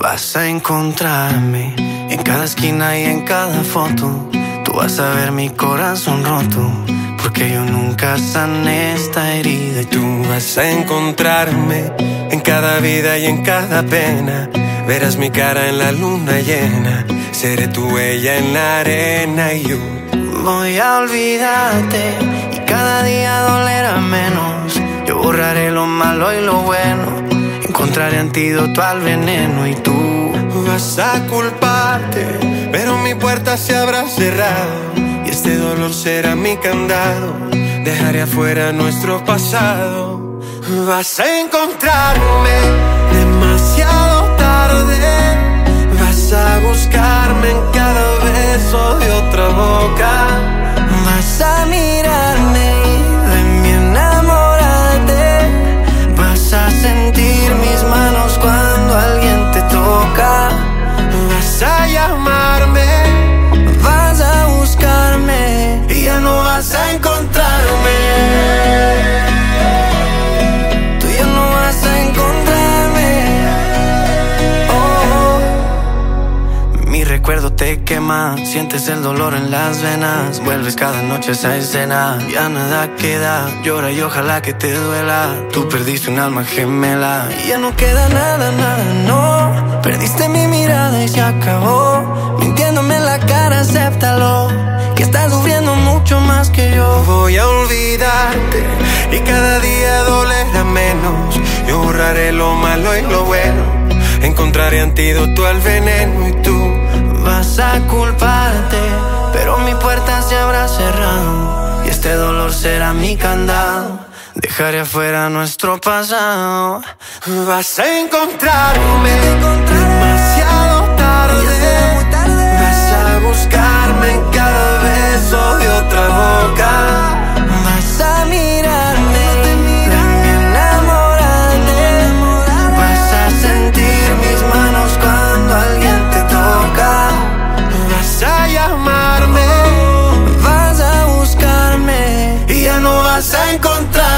Vas a encontrarme en cada esquina y en cada foto. Tú vas a ver mi corazón roto. Porque yo nunca sané esta herida y tú vas a encontrarme en cada vida y en cada pena. Verás mi cara en la luna llena. Seré tu huella en la arena y yo voy a olvidarte y cada día dolerá menos. Yo borraré lo malo y lo bueno. Encontraré antídoto al veneno y tú vas a culparte, pero mi puerta se habrá cerrado y este dolor será mi candado. Dejaré afuera nuestro pasado. Vas a encontrarme demasiado tarde. Vas a buscarme en cada beso de otra boca. Vas a mirarme y de mí enamorarte. Vas a sentir te quema, sientes el dolor en las venas, vuelves cada noche a esa escena, ya nada queda, llora y ojalá que te duela, tú perdiste un alma gemela, y ya no queda nada, nada, no, perdiste mi mirada y se acabó, mintiéndome la cara, acéptalo. Que estás sufriendo mucho más que yo. Voy a olvidarte. Y cada día dolerá menos. Yo borraré lo malo y lo bueno. Encontraré antídoto al veneno y tú mi. Dejaré afuera nuestro pasado. Vas a encontrarme vas a encontrar.